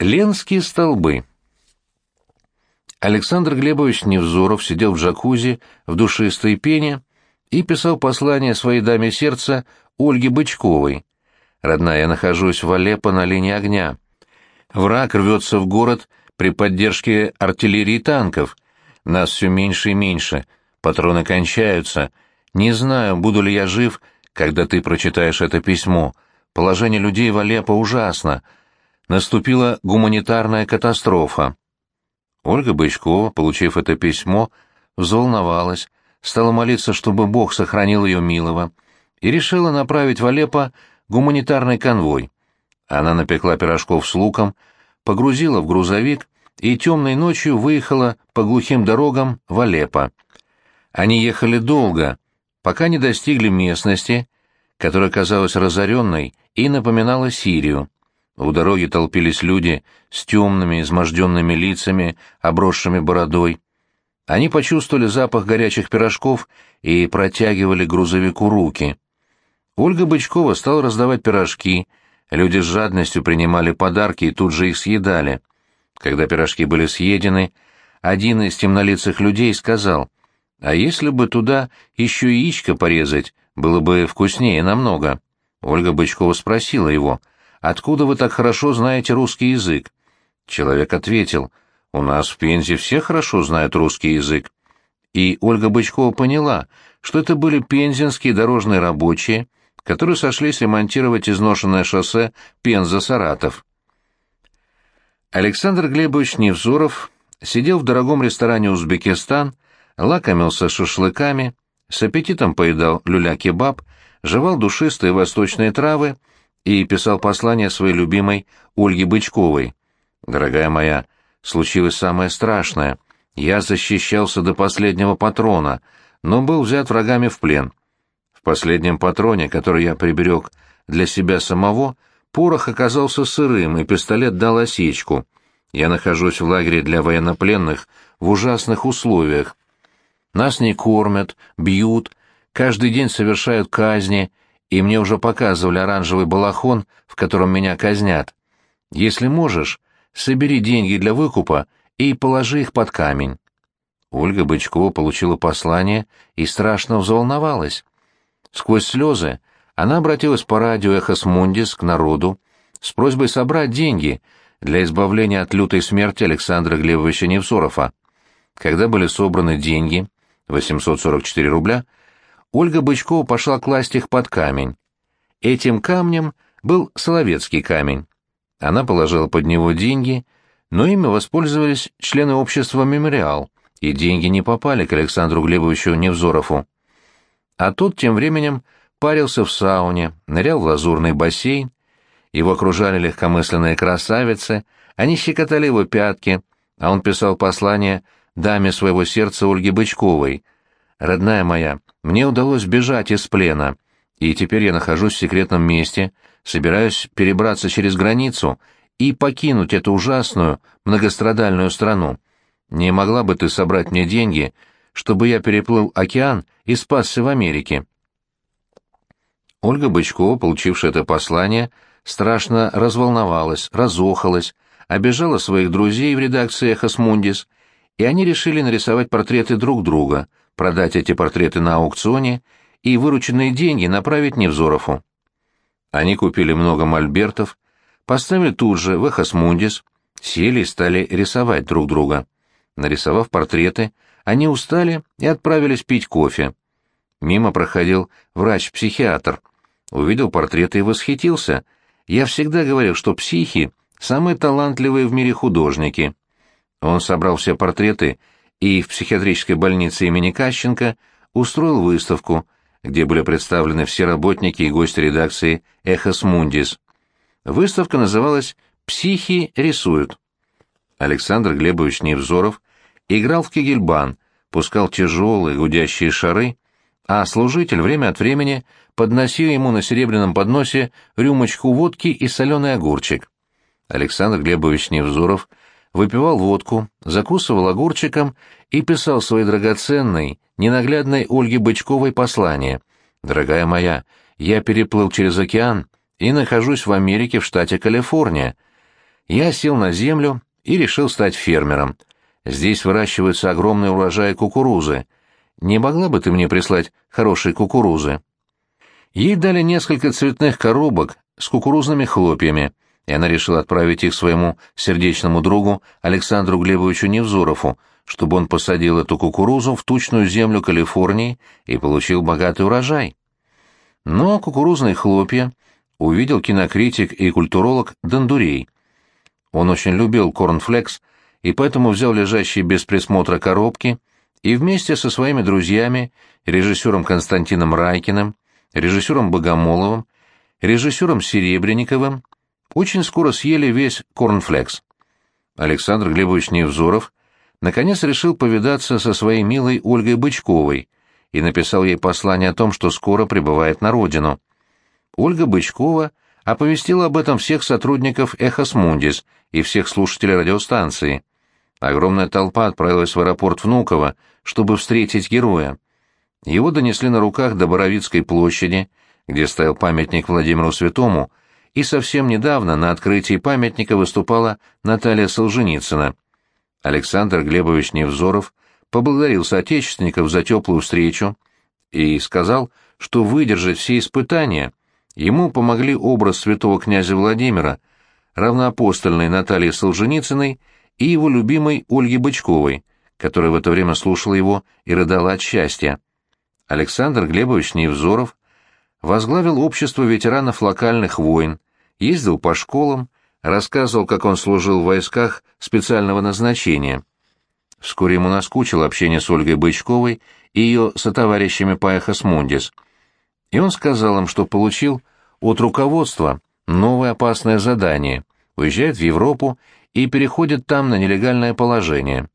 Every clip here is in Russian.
Ленские столбы. Александр Глебович Невзоров сидел в джакузи в душистой пене и писал послание своей даме сердца Ольге Бычковой. «Родная, я нахожусь в Алеппо на линии огня. Враг рвется в город при поддержке артиллерии и танков. Нас все меньше и меньше, патроны кончаются. Не знаю, буду ли я жив, когда ты прочитаешь это письмо. Положение людей в Алеппо ужасно» наступила гуманитарная катастрофа. Ольга Бычкова, получив это письмо, взволновалась, стала молиться, чтобы Бог сохранил ее милого, и решила направить в Алеппо гуманитарный конвой. Она напекла пирожков с луком, погрузила в грузовик и темной ночью выехала по глухим дорогам в Алеппо. Они ехали долго, пока не достигли местности, которая казалась разоренной и напоминала Сирию. У дороги толпились люди с темными, изможденными лицами, обросшими бородой. Они почувствовали запах горячих пирожков и протягивали грузовику руки. Ольга Бычкова стала раздавать пирожки, люди с жадностью принимали подарки и тут же их съедали. Когда пирожки были съедены, один из темнолицых людей сказал, «А если бы туда еще яичко порезать, было бы вкуснее намного». Ольга Бычкова спросила его, откуда вы так хорошо знаете русский язык?» Человек ответил, «У нас в Пензе все хорошо знают русский язык». И Ольга Бычкова поняла, что это были пензенские дорожные рабочие, которые сошлись ремонтировать изношенное шоссе Пенза-Саратов. Александр Глебович Невзоров сидел в дорогом ресторане «Узбекистан», лакомился шашлыками, с аппетитом поедал люля-кебаб, жевал душистые восточные травы и писал послание своей любимой Ольге Бычковой. «Дорогая моя, случилось самое страшное. Я защищался до последнего патрона, но был взят врагами в плен. В последнем патроне, который я приберег для себя самого, порох оказался сырым, и пистолет дал осечку. Я нахожусь в лагере для военнопленных в ужасных условиях. Нас не кормят, бьют, каждый день совершают казни, и мне уже показывали оранжевый балахон, в котором меня казнят. Если можешь, собери деньги для выкупа и положи их под камень». Ольга Бычкова получила послание и страшно взволновалась. Сквозь слезы она обратилась по радио «Эхос Мундис» к народу с просьбой собрать деньги для избавления от лютой смерти Александра Глебовича Невзорова. Когда были собраны деньги, 844 рубля, Ольга Бычкова пошла класть их под камень. Этим камнем был Соловецкий камень. Она положила под него деньги, но ими воспользовались члены общества «Мемориал», и деньги не попали к Александру Глебовичу Невзорову. А тот тем временем парился в сауне, нырял в лазурный бассейн, его окружали легкомысленные красавицы, они щекотали его пятки, а он писал послание даме своего сердца Ольге Бычковой. «Родная моя, мне удалось бежать из плена, и теперь я нахожусь в секретном месте, собираюсь перебраться через границу и покинуть эту ужасную, многострадальную страну. Не могла бы ты собрать мне деньги, чтобы я переплыл океан и спасся в Америке?» Ольга Бычкова, получившая это послание, страшно разволновалась, разохалась, обижала своих друзей в редакции «Эхос Мундис», и они решили нарисовать портреты друг друга — продать эти портреты на аукционе и вырученные деньги направить Невзорову. Они купили много мольбертов, поставили тут же в Эхосмундис, сели и стали рисовать друг друга. Нарисовав портреты, они устали и отправились пить кофе. Мимо проходил врач-психиатр. Увидел портреты и восхитился. Я всегда говорил, что психи — самые талантливые в мире художники. Он собрал все портреты и в психиатрической больнице имени Кащенко устроил выставку, где были представлены все работники и гости редакции «Эхос Мундис». Выставка называлась «Психи рисуют». Александр Глебович Невзоров играл в кегельбан, пускал тяжелые гудящие шары, а служитель время от времени подносил ему на серебряном подносе рюмочку водки и соленый огурчик. Александр Глебович Невзоров выпивал водку, закусывал огурчиком и писал своей драгоценной, ненаглядной Ольге Бычковой послание. «Дорогая моя, я переплыл через океан и нахожусь в Америке в штате Калифорния. Я сел на землю и решил стать фермером. Здесь выращиваются огромные урожаи кукурузы. Не могла бы ты мне прислать хорошей кукурузы?» Ей дали несколько цветных коробок с кукурузными хлопьями, и она решила отправить их своему сердечному другу Александру Глебовичу Невзорову, чтобы он посадил эту кукурузу в тучную землю Калифорнии и получил богатый урожай. Но кукурузные хлопья увидел кинокритик и культуролог Дондурей. Он очень любил корнфлекс и поэтому взял лежащие без присмотра коробки и вместе со своими друзьями, режиссером Константином Райкиным, режиссером Богомоловым, режиссером Серебренниковым, очень скоро съели весь корнфлекс. Александр Глебович Невзоров наконец решил повидаться со своей милой Ольгой Бычковой и написал ей послание о том, что скоро прибывает на родину. Ольга Бычкова оповестила об этом всех сотрудников «Эхос Мундис» и всех слушателей радиостанции. Огромная толпа отправилась в аэропорт Внуково, чтобы встретить героя. Его донесли на руках до Боровицкой площади, где стоял памятник Владимиру Святому, и совсем недавно на открытии памятника выступала Наталья Солженицына. Александр Глебович Невзоров поблагодарил соотечественников за теплую встречу и сказал, что выдержать все испытания ему помогли образ святого князя Владимира, равноапостольной Натальи Солженицыной и его любимой Ольги Бычковой, которая в это время слушала его и рыдала от счастья. Александр Глебович Невзоров возглавил общество ветеранов локальных войн, ездил по школам, рассказывал, как он служил в войсках специального назначения. Вскоре ему наскучило общение с Ольгой Бычковой и ее сотоварищами по Эхос Мундис. И он сказал им, что получил от руководства новое опасное задание, уезжает в Европу и переходит там на нелегальное положение.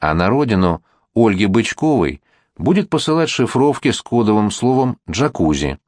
А на родину Ольги Бычковой будет посылать шифровки с кодовым словом «джакузи».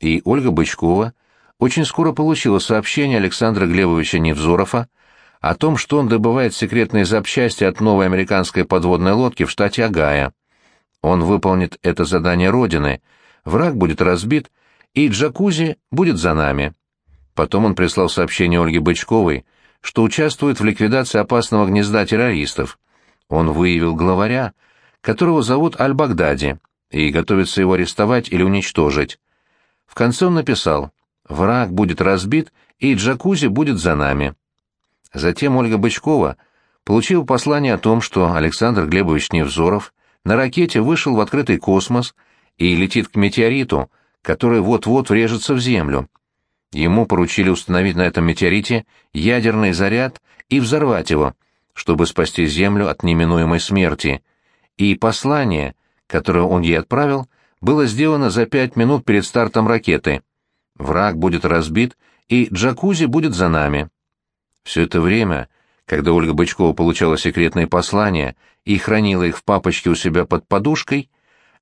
И Ольга Бычкова очень скоро получила сообщение Александра Глебовича Невзорова о том, что он добывает секретные запчасти от новой американской подводной лодки в штате Огайо. Он выполнит это задание Родины, враг будет разбит, и джакузи будет за нами. Потом он прислал сообщение Ольге Бычковой, что участвует в ликвидации опасного гнезда террористов. Он выявил главаря, которого зовут Аль-Багдади, и готовится его арестовать или уничтожить. В конце он написал «Враг будет разбит, и джакузи будет за нами». Затем Ольга Бычкова получила послание о том, что Александр Глебович Невзоров на ракете вышел в открытый космос и летит к метеориту, который вот-вот врежется в Землю. Ему поручили установить на этом метеорите ядерный заряд и взорвать его, чтобы спасти Землю от неминуемой смерти — и послание, которое он ей отправил, было сделано за пять минут перед стартом ракеты. Враг будет разбит, и джакузи будет за нами. Все это время, когда Ольга Бычкова получала секретные послания и хранила их в папочке у себя под подушкой,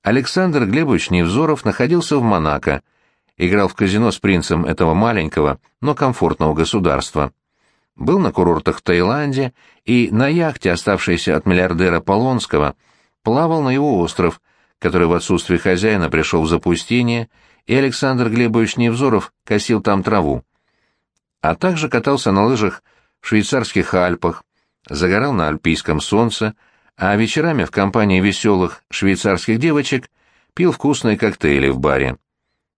Александр Глебович Невзоров находился в Монако, играл в казино с принцем этого маленького, но комфортного государства. Был на курортах в Таиланде и на яхте, оставшейся от миллиардера Полонского, плавал на его остров, который в отсутствие хозяина пришел в запустение, и Александр Глебович Невзоров косил там траву. А также катался на лыжах в швейцарских Альпах, загорал на альпийском солнце, а вечерами в компании веселых швейцарских девочек пил вкусные коктейли в баре.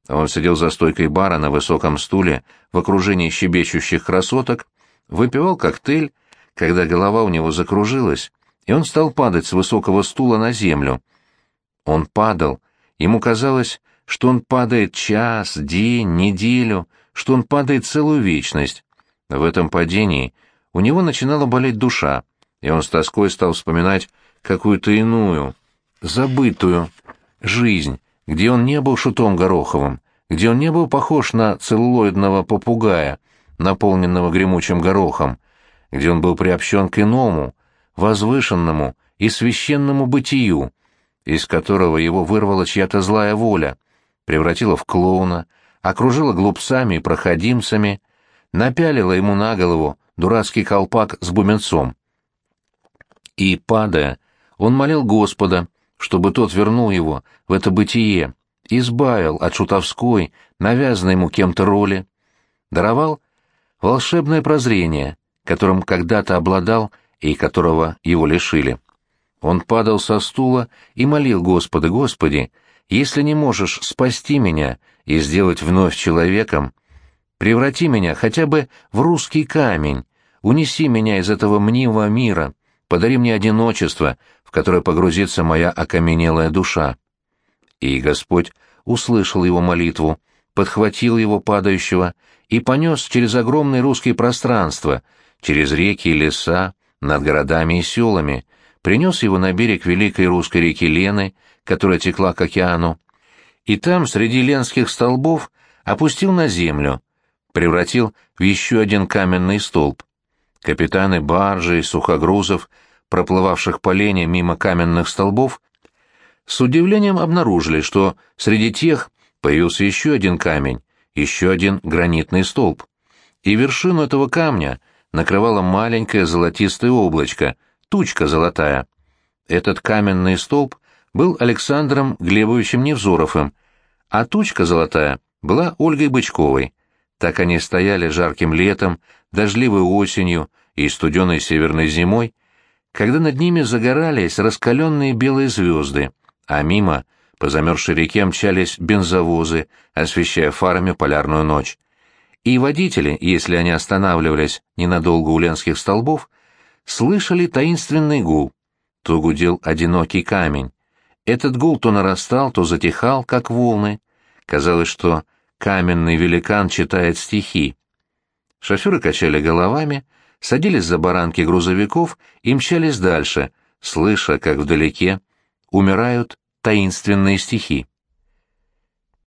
Он сидел за стойкой бара на высоком стуле в окружении щебечущих красоток, выпивал коктейль, когда голова у него закружилась, и он стал падать с высокого стула на землю. Он падал. Ему казалось, что он падает час, день, неделю, что он падает целую вечность. В этом падении у него начинала болеть душа, и он с тоской стал вспоминать какую-то иную, забытую жизнь, где он не был шутом Гороховым, где он не был похож на целлулоидного попугая, наполненного гремучим горохом, где он был приобщен к иному, возвышенному и священному бытию, из которого его вырвала чья-то злая воля, превратила в клоуна, окружила глупцами и проходимцами, напялила ему на голову дурацкий колпак с бубенцом. И, падая, он молил Господа, чтобы тот вернул его в это бытие, избавил от шутовской, навязанной ему кем-то роли, даровал волшебное прозрение, которым когда-то обладал и которого его лишили. Он падал со стула и молил Господа, «Господи, если не можешь спасти меня и сделать вновь человеком, преврати меня хотя бы в русский камень, унеси меня из этого мнимого мира, подари мне одиночество, в которое погрузится моя окаменелая душа». И Господь услышал его молитву, подхватил его падающего и понес через огромные русские пространства, через реки и леса, над городами и селами, принес его на берег великой русской реки Лены, которая текла к океану, и там, среди ленских столбов, опустил на землю, превратил в еще один каменный столб. Капитаны баржи и сухогрузов, проплывавших по Лене мимо каменных столбов, с удивлением обнаружили, что среди тех появился еще один камень, еще один гранитный столб. И вершину этого камня накрывало маленькое золотистое облачко, тучка золотая. Этот каменный столб был Александром Глебовичем Невзоровым, а тучка золотая была Ольгой Бычковой. Так они стояли жарким летом, дождливой осенью и студеной северной зимой, когда над ними загорались раскаленные белые звезды, а мимо по замерзшей реке мчались бензовозы, освещая фарами полярную ночь. И водители, если они останавливались ненадолго у ленских столбов, слышали таинственный гул. То гудел одинокий камень. Этот гул то нарастал, то затихал, как волны. Казалось, что каменный великан читает стихи. Шоферы качали головами, садились за баранки грузовиков и мчались дальше, слыша, как вдалеке умирают таинственные стихи.